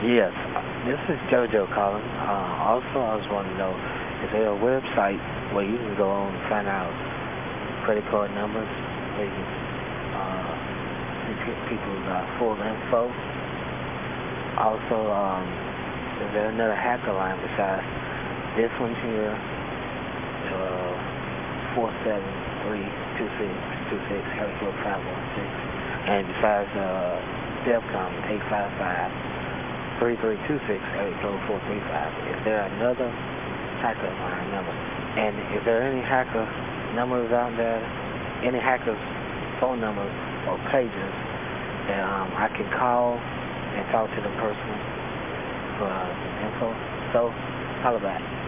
Yes, this is JoJo calling. Uh, also, I was wanting to know, is there a website where you can go on and find out credit card numbers, where you can uh, see people's uh, full info? Also, um, is there another hacker line besides this one here, uh, 473-2626, area code 516, and besides uh, DEFCON 855, 3326, area code 435. Is there another hacker line number? And is there are any hacker numbers out there, any hackers phone numbers or pages that um, I can call and talk to the person for info? So, holla back.